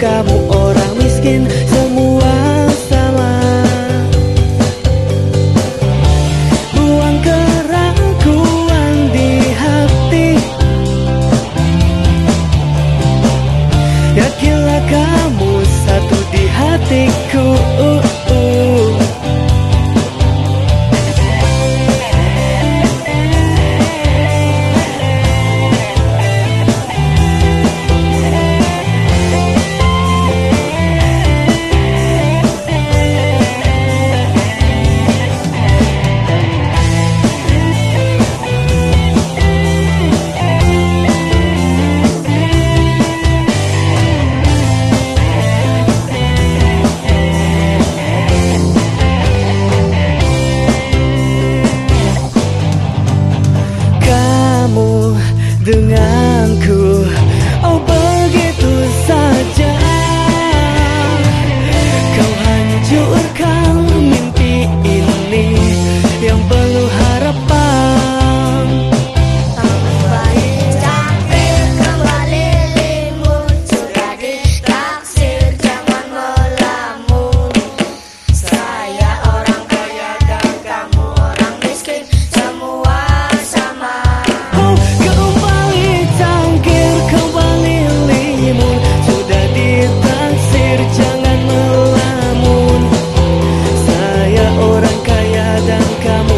kamu orang miskin. Nunca